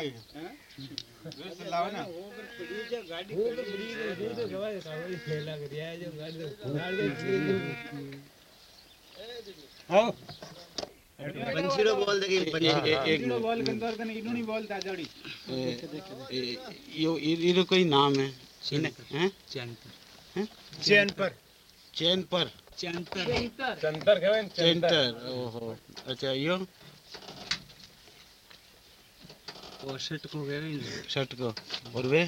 भाई ज़ोर से लाओ ना गाड़ी तो गवा देता भाई खेला कर यार जो गाड़ी आओ बंशीरो बोल दे कि बंशीरो बोल कंदर कने इनु नहीं बोलता जड़ी यो इरो कोई नाम है सीने हैं चैन पर। चैन पर। चैन पर। चैन पर। चैन पर। चैन पर। ओहो। अच्छा यो? शर्ट को गए शर्ट को। और वे?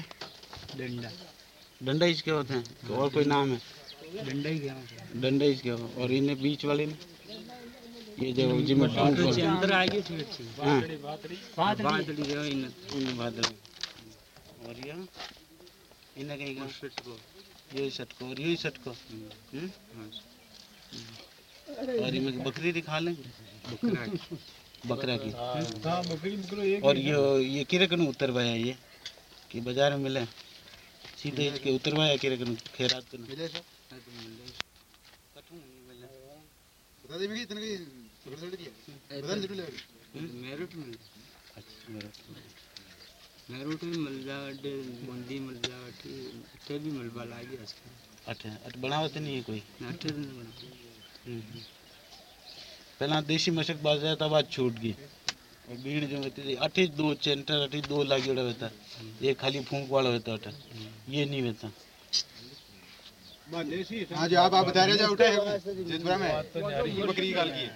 डंडा। डंडा इसके होते हैं? तो और कोई नाम है? डंडा ही क्या डंडा इसके हो और इन्हें बीच वाले ने? ये जो टाउन पर अंदर आ गई थी अच्छी हाँ। बादली गए इन इन्हें। बादल और ये? इन्हें कहीं का? शर्ट को। ये शर्ट को और ये शर्ट को। हम्म? और इनमें बकरी दिखा लेंगे? बकरा। बकरा की। हाँ, हाँ, हाँ। और ये ये किरकन उतरवाया ये कि बाज़ार में मिले सीधे इसके उतरवाया किरकन खैरात को मिले सर? कठू मिले बता दे भी इतने की छोटे छोटे दिया बता दे हम्म? में। अच्छा में। मिल बंदी मिल भी मिल अच्छा, अच्छा तो नहीं है कोई? नहीं देसी मशक बाज़ार था बात छूट गई और भीड़ जो होती थी अठी दो चेंटर अठी दो लागी उड़ा होता ये खाली फूंक वाला होता अठ ये नहीं होता हाँ जी आप आप बता रहे उठे जितपुरा में बकरी की गाल की है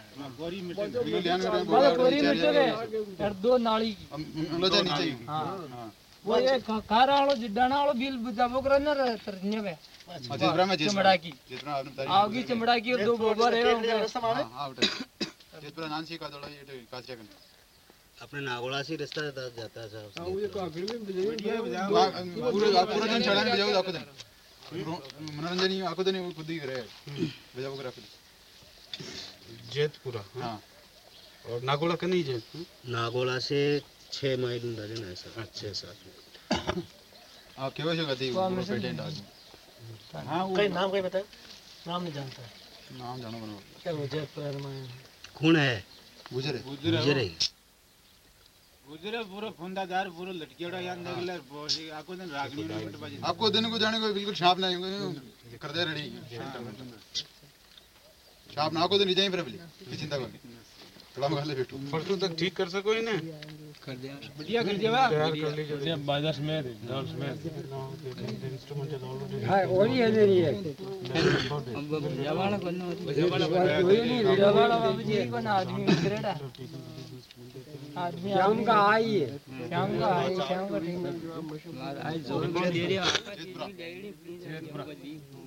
में दो नाली की नीचे हाँ वो ये खारा वालो जिड्डाना वालो बिल बुझाबो करो ना तरने पे हाँ जितपुरा में चमड़ा की जितना आपने आओगी चमड़ा की और दो गोबर है हाँ हाँ उठे जितपुरा नानसी का थोड़ा ये काचरा कर अपने नागोड़ा से रास्ता जाता है साहब पूरे पूरा दिन चढ़ा में बजाओ आपको दिन। मनोरंजन ही आपको दिन खुद ही करे बजाओ कर आपको जैतपुरा हाँ। और नागोड़ा का नहीं जैत नागोड़ा से छः माइल अंदाजे ना ऐसा। अच्छा सर आप केवल से गति पेटेंट आदमी हाँ कई नाम कहीं बताए नाम नहीं जानता। नाम जानो बनो क्या जयपुर में कौन है। गुजरे। गुजरे गुजरे। पूरा फुंदादार पूरा लटकेड़ा यान देगले बोसी। आपको दिन रागनी में बट बाजी आपको दिन को जाने को बिल्कुल छाप ना होंगे कर दे रेडी छाप ना को दिन जाए पर बिल्ली चिंता कर थोड़ा मगाले बैठो परसों तक ठीक कर सको इन्हें? कर दिया। बढ़िया कर देवा तैयार कर लीजिए। हाँ है है अब नहीं बाबू जी कौन आदमी आदमी शाम का आई है। शाम का आई शाम का ठीक आज ज़ोर दे रही अलगत में जाजी में है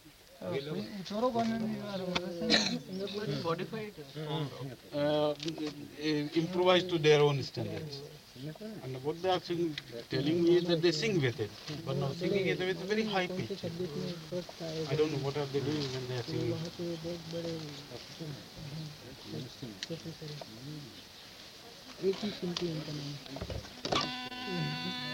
कौन बार सरान को लेवर पिल्लाड़ा ने करा जाजी में जाजी में मेरी बार अलग बजा दे बेचारे लेना कांकरे वही इग्नोर चेंटर छोरो कौन uh, improvise to their own standards. And what they are sing, telling me is that they sing with it, but now singing it with very high pitch. I don't know what are they doing when they are singing. पानी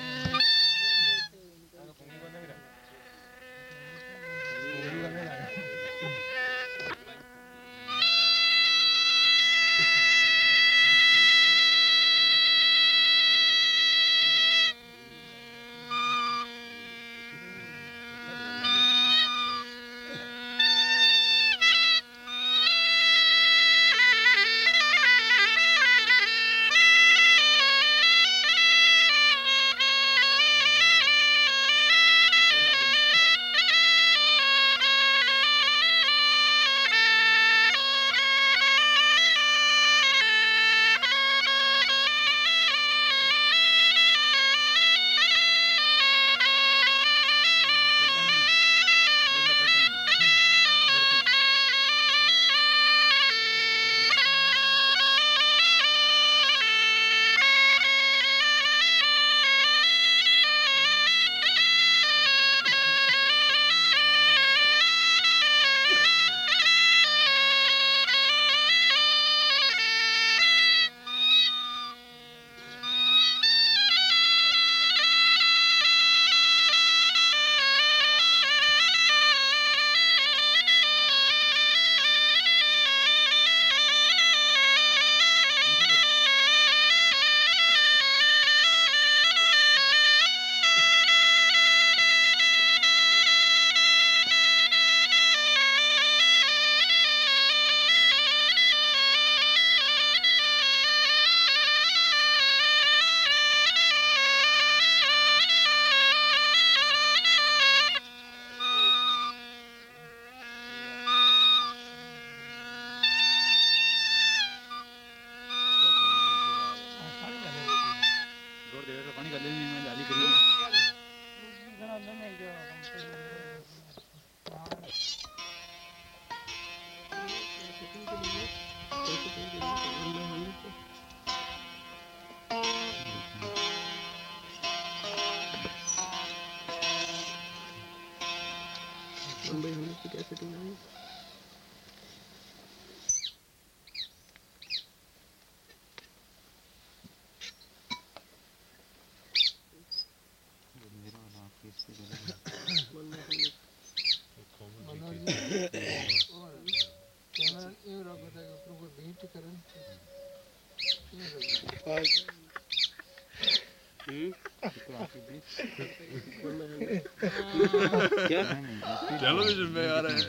Television में आ रहा है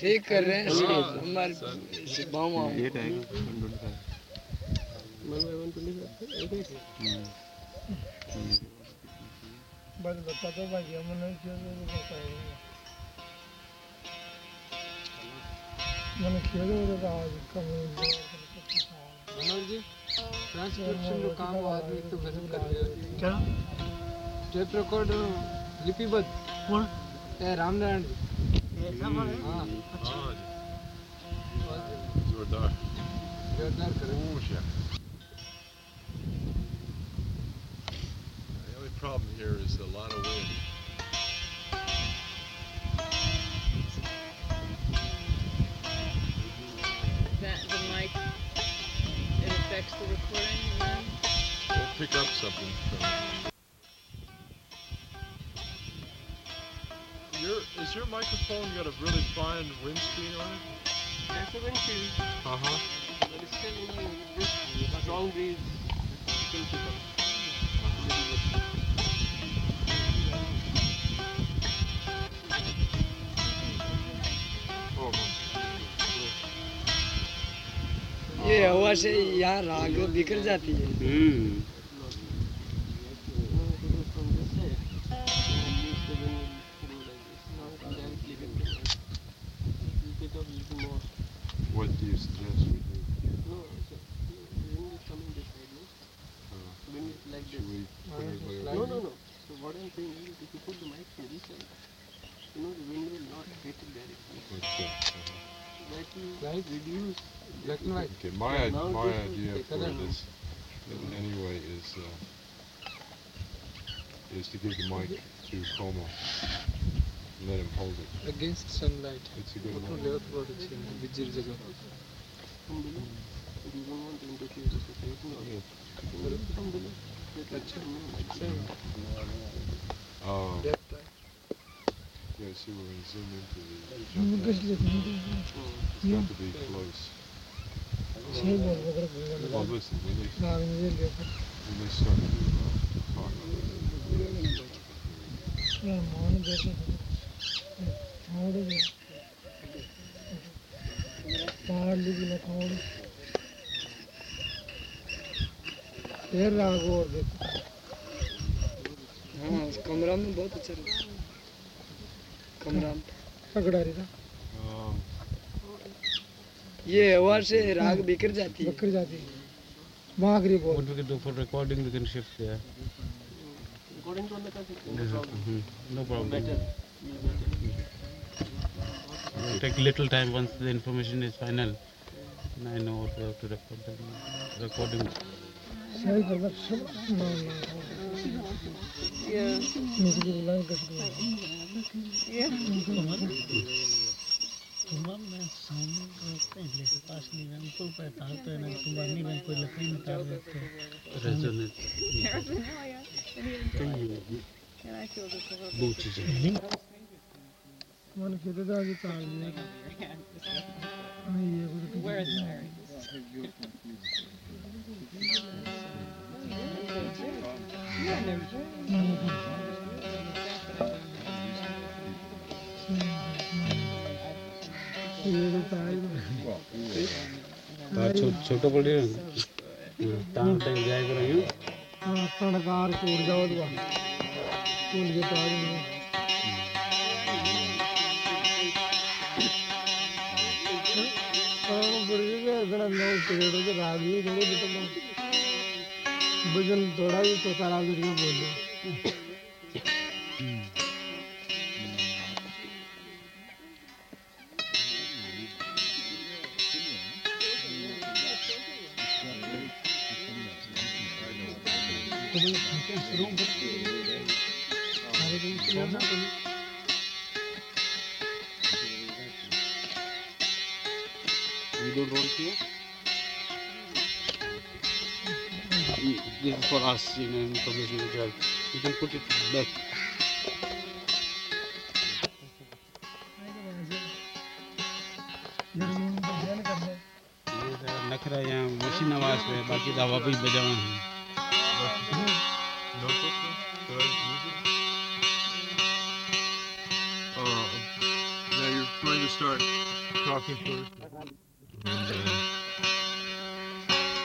ठीक करो रहे हैं हमारे बस बता दो भाई हमने मनोज जी ट्रांसक्रिप्शन का काम वो आदमी तो गजब कर रहे हो क्या टेप रिकॉर्डर लिपिबद्ध। कौन? ए रामनारायण जी। ऐसा वाला हाँ। अच्छा। जोरदार। जोरदार कर। Really windscreen on it? That's a windshield, Uh-huh. but it's still in you know, this strong breeze still pick up. ये हवा से यहाँ राग बिखर जाती है my, my idea for this, in any way, is, uh, is to give the mic to Como and let him hold it. against sunlight It's a good one. Oh. Protection ಬಿದ್ದಿರೋ ಜಾಗ Um, yeah, see, we're gonna zoom into the. It's got to be close. Uh, राग और देखो हाँ कमरा में बहुत अच्छा कमरा पकड़ा रही था um, ये हवा से राग बिखर जाती है बिखर जाती है भागरी बोल can do for recording, we can shift there. Recording करने का Mhm. No problem. It will take little time once the information is final. And I know what to record. Then recording. सही कर बस सब ना Yeah. मुझे बुलाए कर Resonate. And I feel this a little दो चीज़ें मन कहते था कि तार दिया नहीं ये कुछ Where is Mary? ये तो छोटो पड़ तार तक जाए कर रही हूँ तड़कार टूट जाओ तो टूट के तार नहीं काम बड़ी नौ करोड़ के राग थोड़े ही। तो तारा करके बोल This is for us, you know, information as well. You can put it back. नखरा यहाँ मशीन आवाज़ पे है, बाकी तो हवा पे ही बजा हुआ है second verse.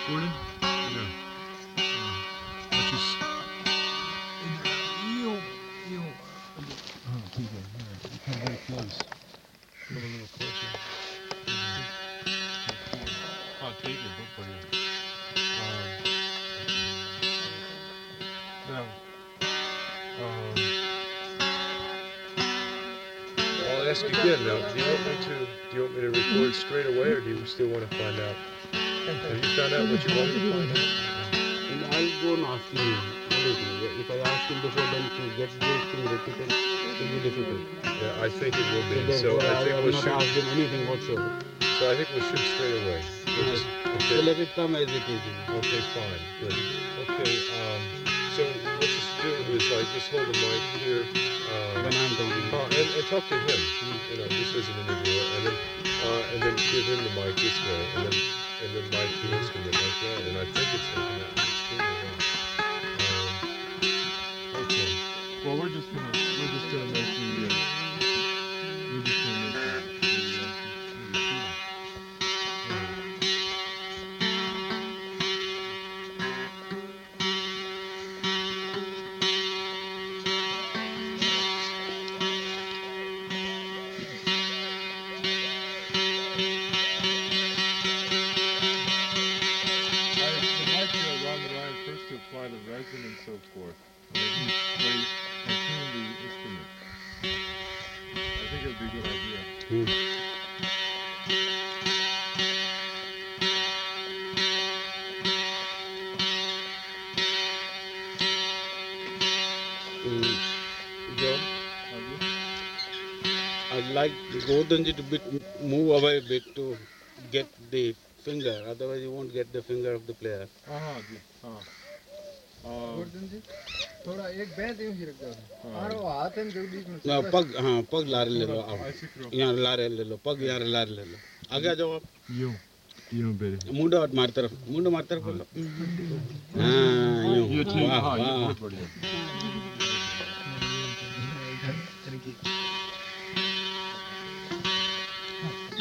Gordon? Yeah. Uh, let's just. Ew, ew. Oh, PJ, you're kind of very close. Come a little closer. Mm-hmm. I'll take your book for you. Um, I'll ask again now. Do you want me to? Do you want me to record straight away, or do you still want to find out? Have you found out what you wanted to find out? And I'll go and ask you. What do you think? If I ask him before then to get this thing it will be difficult. Yeah, I think it will be. So Therefore, I think will we'll not shoot. ask him anything whatsoever. So I think we'll shoot straight away. We'll just- So let it come as it is. Okay, fine. Good. Okay. Um, like just hold the mic here. Um, When I'm talking. Uh, and, and talk to him, you know, just as an interviewer, and then uh, and then give him the mic this way, and then and then mic the instrument like that, and I think it's working out I'd like Gordonji bit, move away a bit to get the finger, otherwise you won't get the finger of the player. हाँ हाँ जी हाँ। जी थोड़ा एक band यूँ ही रख दो। और वो हाथ है जो बीच में ना, पग हाँ पग लारे ले लो आप ऐसे करो। यहाँ लारे ले लो पग यहाँ लारे ले लो। आगे आ जाओ आप। यूँ यूँ बेटे मुंडा और मार तरफ़ मुंडा मार तरफ़ कर लो हाँ यूँ। ये ठीक हाँ बढ़िया।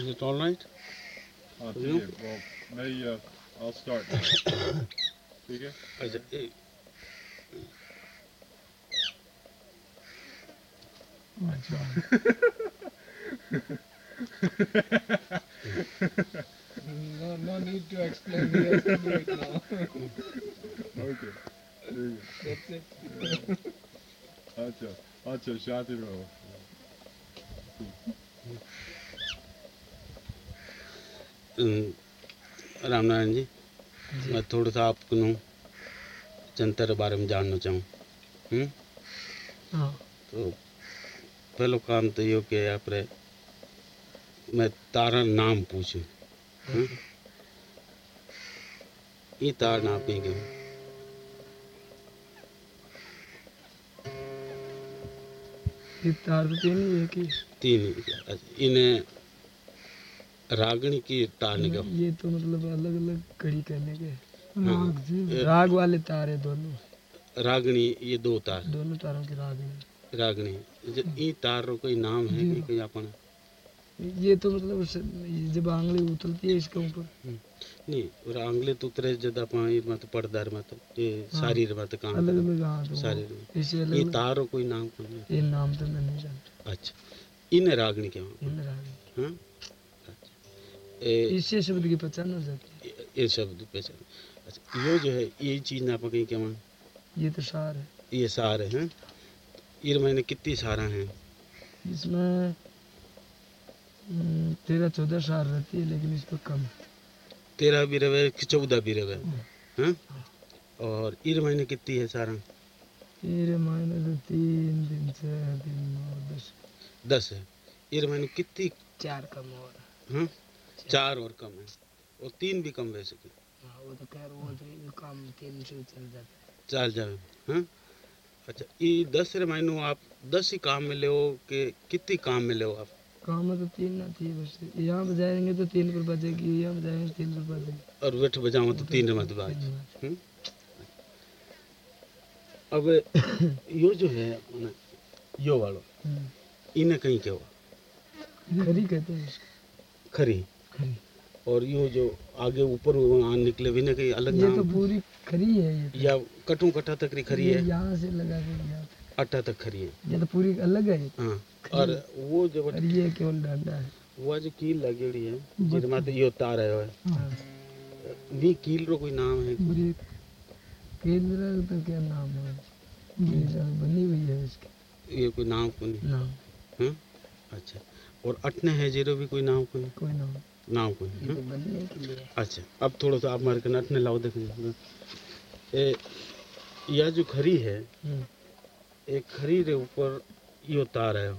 Is it all night? Uh, I'll tell you. Well, maybe uh, I'll start. Figure? Is it eight? My God! no, no need to explain. We have to do it now. okay. There you go. That's it. Acha, acha, shanti raho. Ramnarayan जी मैं थोड़ा सा आपको नु जनता के बारे में जानना चाहूँ हम्म हाँ तो पहलो काम तो यो कि આપણે मैं तारा नाम पूछूं हम्म? ये तार ना पीगे ये तार तो तीन ही है कि तीन अच्छा, इन्हें रागणी की तार निकल ये तो मतलब अलग अलग कड़ी करने के। हाँ, ये राग वाले तार है दोनों। रागणी ये दो तार। दोनों तारों की राग हैं रागणी जे ई तार रो कोई नाम है कि कोई अपन ये तो मतलब जब आंगली उतरती है इसके ऊपर। नहीं और आंगली तो उतरे जब अपन ये मत पड़दार मत ये सारी रे मत काम अलग। अलग हाँ तो सारी वो- रे ये तार रो कोई नाम कोई नहीं ये नाम तो मैं नहीं जानता। अच्छा इन रागणी के इन राग हाँ? इससे शब्द की पहचान हो जाती ये- ये शब्द पहचान। अच्छा यो जो है ये चीज़ ना कहीं क्या है ये तो सार है। ये सार है ये महीने कितनी सारा हैं? इसमें हम्म, तेरह चौदह सार रहती है लेकिन इस पर कम तेरह भी कि चौदह भी रहे हाँ। और ईर महीने कितनी है सारा? तेरे महीने तो तीन दिन छह दिन नौ दस। दस है। ईर महीने कितनी चार कम और हाँ? चार और कम है। और तीन भी कम वैसे के। हाँ, वो तो खैर वो तो काम तीन से चल जाता चार जावे हाँ? अच्छा ये दस रे महीनों आप दस ही काम में ले हो कि कितनी काम में ले हो आप? काम में तो तीन ना थी बस यहाँ पर जाएँगे तो तीन पर बजेगी यहाँ पर जाएँगे तीन पर बजेगी और वेठ बजाओ तो तीन मत बाज। हम्म? अब यो जो है माने यो वालो हम्म। इन्हें कहीं क्या हुआ? खरी कहते हैं खरी। और यो जो आगे ऊपर निकले भी ना कहीं अलग ये तो पूरी खरी है ये तो। या कटू कटा तक री खरी है? यहाँ से लगा के अट्ठा तक खरी है। ये तो पूरी अलग है हाँ और वो जो ये केवल डंडा है। वो जो कील लगेड़ी है जिर माते यो तार है। हाँ। नी कील रो कोई नाम है? पूरी केंद्र तो क्या नाम है? ये बनी हुई है इसकी। ये कोई नाम को नहीं। नाम। हाँ? अच्छा। और अटने है ज़ीरो भी कोई नाम को नहीं कोई नाम। नाम को हाँ? तो बनने अच्छा अब थोड़ा सा आप मार के अटने लाओ देखेंगे ए यह जो खरी है हम्म। एक खरी रे ऊपर यो तार आयो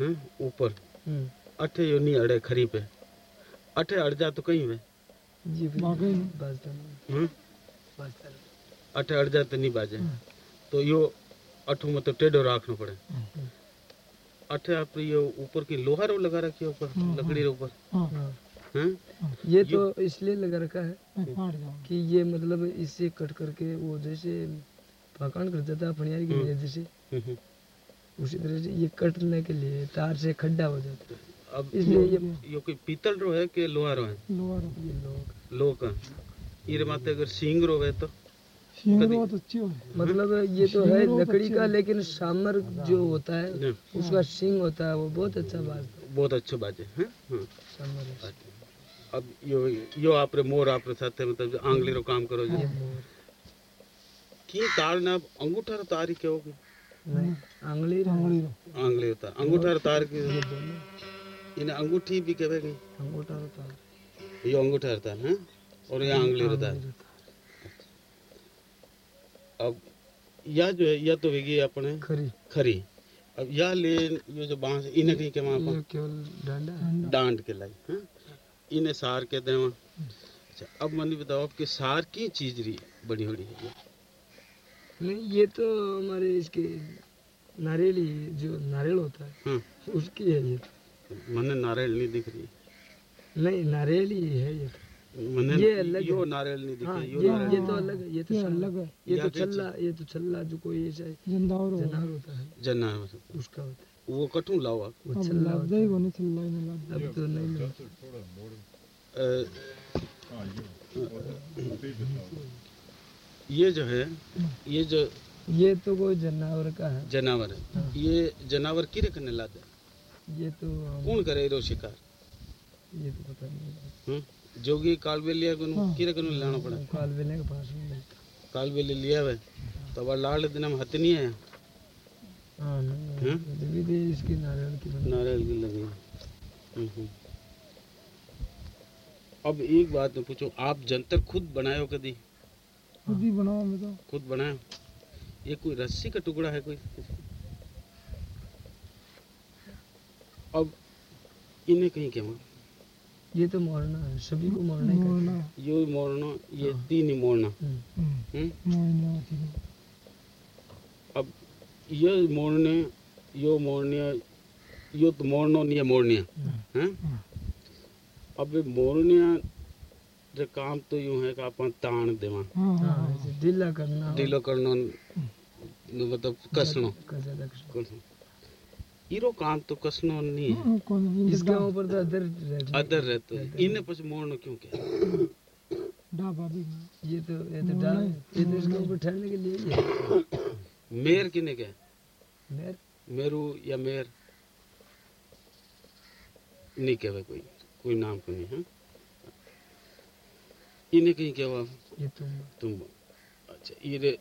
हैं ऊपर। हम्म। अठे यो नहीं अड़े खरी पे। अठे अड़ जा तो कहीं में। हैं। अठे अड़ जा तो नहीं बाजे। तो यो अठू में तो टेढ़ो रखना पड़े। अठे आप यो ऊपर की लोहा रो लगा रखी है ऊपर लकड़ी रे ऊपर। हाँ। हैं। ये तो इसलिए लगा रखा है कि ये मतलब इससे कट करके वो जैसे पकान कर देता है फनियारी के लिए जैसे हम्म। उसी तरह से ये कटने के लिए तार से खड्डा हो जाता है। अब इसलिए ये यो कोई पीतल रो है कि लोहा रो है? लोहा रो। ये लोह का। ईरे माते अगर सींग रो है तो? मतलब ये तो है लकड़ी का लेकिन सामर जो होता है उसका सिंग होता है वो बहुत अच्छा बात बहुत अच्छो बाजे हैं हाँ। है। अब यो यो आपरे मोर आपरे साथे मतलब जो आंगली रो काम करो जो। की तार ना अंगूठा रो तारी के होगी नहीं आंगली आंगली आंगली होता अंगूठा रो तार की इन्हें अंगूठी भी कहेगी अंगूठा होता है ये अंगूठा रहता है हैं? और ये आंगली रो है अब यह जो है यह तो होगी अपने खरी। खरी। अब यह ले ये जो बाँस इन्हें कहीं के वहाँ ये केवल डंडा है। डांड। के लाई हैं? इन्हें सार हैं वहाँ। अच्छा अब मनी बताओ आपके सार की चीज़ रही बड़ी बड़ी है नहीं ये तो हमारे इसके नारियली जो नारियल होता है हाँ। उसकी है ये। मने नारियल नहीं दिख रही। नहीं नारियली है ये मने ये अलग यो है। नारियल नहीं दिख हाँ रही ये ये तो अलग है ये तो अलग है। ये तो छल्ला ये तो छल्ला जो कोई ऐसा जनावर होता है। जना है। उसका होता है। वो कटू आप। वो छल्ला होता है। अब तो नहीं मिलता अ, ये जो है ये जो ये तो कोई जानवर का है। जनावर है। ये जनावर किरे करने लाते ये तो कौन करे रो शिकार? ये तो पता नहीं। हम्म? जोगी कालबेलिया को किरे को लाना पड़ा? काल वेले के पास में मिलता कालबेली लिया हुआ तो अब लाल दिन हम हथ नहीं है हाँ? इसकी नारियल की नारियल की लगी। हम्म, हम्म। अब एक बात मैं पूछूँ आप जंतर खुद बनायो कदी खुद ही बनाओ मैं तो। खुद बनायो ये कोई रस्सी का टुकड़ा है कोई? अब इन्हें कहीं क्या माँ? ये तो मोरना है सभी को मोरना ही कहते यो मोड़ना ये तीन ही मोड़ना हम्म। हम्म? अब ये मोड़ने यो मोड़निया यो तो मोड़नो नहीं है मोड़निया हैं? अब ये मोड़निया जो काम तो यूँ है कि अपन ताण देवा। हाँ ऐसे ढीला करना। हो, ढीलो करनो मतलब कसनो। कसना। इरो काम तो कसनो नहीं है। इसके ऊपर तो अदर रहती है। अदर रहते हैं। इन्हें पछ मोड़नो क्यों क्या ये तो ये तो डाल ये तो इसके ऊपर ठहरने के लिए ही है। मेर किने क्या मेर मेरू या मेर नहीं कहवे कोई। कोई नाम को नहीं है? इन्हें कहीं क्या हुआ? ये तुम तुम अच्छा ये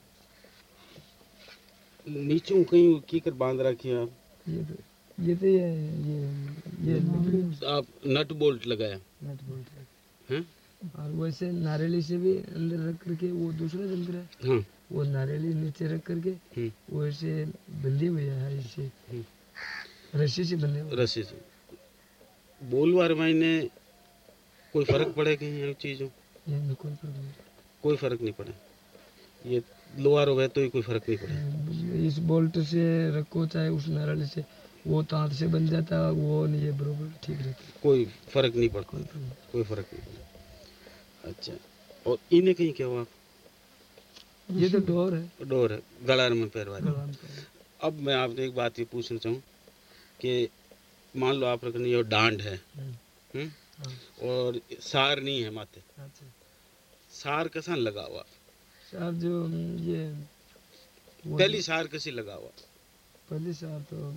नीचों कहीं की कर बाँध रखी है आप? ये तो ये तो ये ये ये आप नट बोल्ट लगाया। Nut bolt. हैं? और वैसे नारियली से भी अंदर रख करके वो दूसरा यंत्र है। हाँ। वो नारियली नीचे रख करके हम्म, वो ऐसे बंधे हुए है इससे हम्म। रस्सी से बंधे रस्सी से। बोलवार मायने कोई फ़र्क पड़े कहीं चीज़ों? कोई फ़र्क नहीं पड़े। ये लोहार हो गए तो कोई फ़र्क नहीं पड़े इस बोल्ट से रखो चाहे उस नारियल से वो तांत से बन जाता है वो नहीं है बरोबर ठीक रहता कोई फ़र्क नहीं पड़ता। कोई फ़र्क नहीं। पड़ा अच्छा और इन्हें कहीं क्या हुआ। ये तो डोर है। डोर है गलार में पैर। वाले अब मैं आपसे एक बात ये पूछना चाहूँ कि मान लो आप रखने ये डांड है हम्म, हम्म? हाँ, और सार नहीं है माथे। अच्छा। सार कैसा लगा हुआ? साहब जो ये पहली सार कैसी लगा हुआ? पहले साहब तो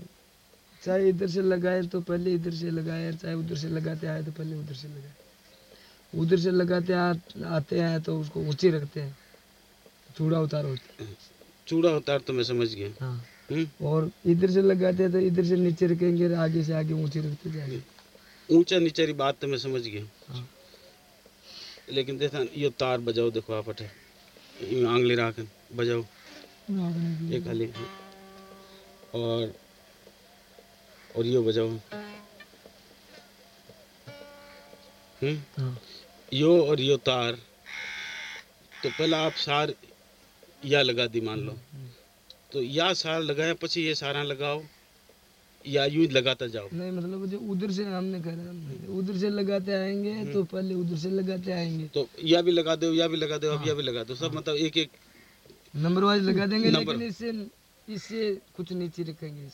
चाहे इधर से लगाए तो पहले इधर से लगाए चाहे उधर से लगाते आए तो पहले उधर से लगाए। उधर से लगाते आ, आते हैं तो उसको ऊँची रखते हैं चूड़ा उतार होते चूड़ा उतार तो मैं समझ गया। हाँ। हम्म? और इधर से लगाते हैं तो इधर से नीचे रखेंगे आगे से आगे ऊँची रखते जाएँगे। ऊँचा नीचे बात तो मैं समझ गया। हाँ। लेकिन देखा ये तार बजाओ देखो आप आंगली राख बजाओ। ये खाली हाँ। और और ये बजाओ। हम्म? हाँ। यो और यो तार तो पहला आप सार या लगा दी मान लो। तो या सार लगाया પછી ये सारा लगाओ। या यूँ लगाता जाओ? नहीं मतलब जो उधर से हमने करा उधर से लगाते आएँगे तो पहले उधर से लगाते आएँगे। तो या भी लगा दो या भी लगा दो अब या भी लगा दो सब मतलब एक एक नंबर वाइज लगा देंगे लेकिन इससे इससे कुछ नीचे रखेंगे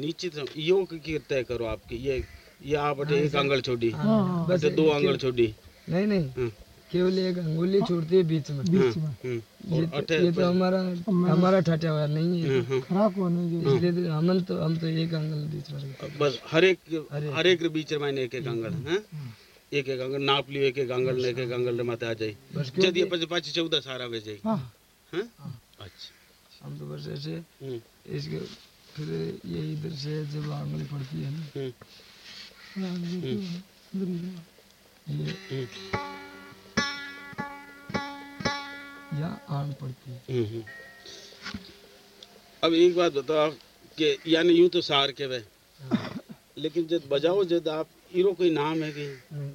नीचे से यो की तय करो आपकी ये ये आप एक अंगल छोड़ी हाँ, बस दो अंगल छोड़ी। नहीं नहीं। हम्म। केवल एक अंगुली छोड़ते हैं बीच में। बीच में। हम्म, ये तो, ये तो हमारा हमारा ठाटा हुआ नहीं है। हम्म, खराब होने इसलिए तो हम तो हम तो एक अंगल बीच में बस हर एक हर एक। बीच में एक एक अंगल हैं? एक एक अंगल नाप लियो एक एक अंगल एक एक अंगल रे माते आ जाई। जद ये पाँच पाँच चौदह सारा वे जाई। हैं। अच्छा। हम तो बस ऐसे हम्म, इसके फिर ये इधर से जब आंगली पड़ती है ना। हम्म, ये हम्म, या आंग पड़ती है। हम्म, हम्म। अब एक बात बताओ आप कि यानी यूँ तो सार के वे। लेकिन जब बजाओ जब आप इरो कोई नाम है कि?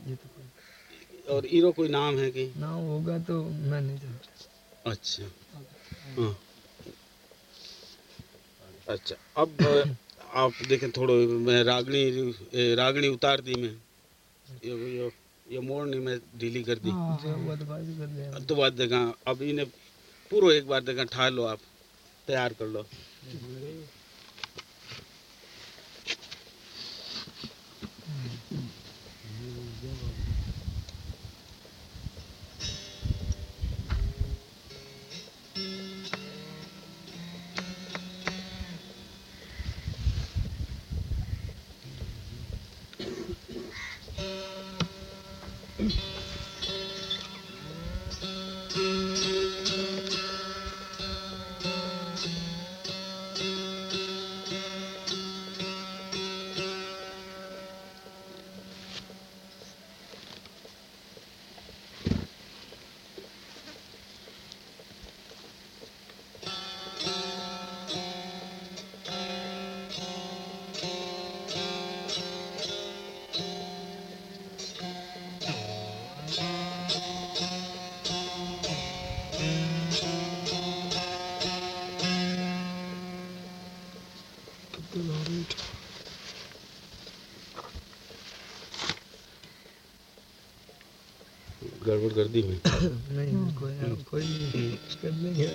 ये तो और इरो कोई नाम है कि? ना होगा तो मैं नहीं जानता। अच्छा। हाँ। अच्छा अब आप देखें थोड़ो मैं रागनी रागनी उतार दी मैं। ये ये ये मोड़नी में ढीली कर दी। कर लिया अब तो बात देखा अब इन्हें पूरा एक बार देखा ठा लो आप तैयार कर लो। गड़बड़ कर दी हुई। नहीं कोई कोई नहीं कर लेंगे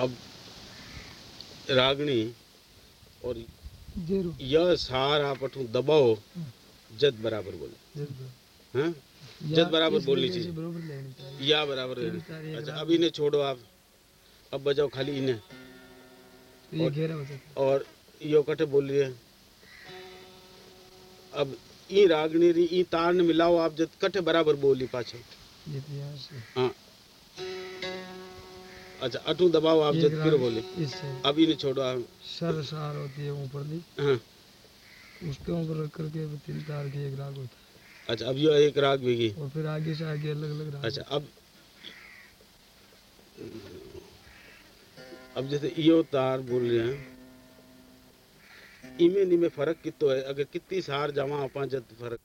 अब रागनी और यह सार आप अठू दबाओ जद बराबर बोले। हैं? जद बराबर इस बोलनी चाहिए। या बराबर अच्छा अब इन्हें छोड़ो आप। अब बजाओ खाली इन्हें। तो हो जाता और यो कटे बोल रही है। अब ई रागनी री ई तार ने मिलाओ आप जद कटे बराबर बोली पाछे। है तो हाँ अच्छा अठू दबाओ आप जद फिर बोली इससे अब छोड़ो आप सर सार होती है ऊपर दी। हाँ। उसके ऊपर रख करके तीन तार की एक राग होता अच्छा अब यो एक राग भी है और फिर आगे से आगे अलग अलग राग अच्छा अब अब जैसे यो तार बोल रहे हैं। इमे निमे फ़र्क कितो है? अगर कितनी सार जमा अपा जद फ़र्क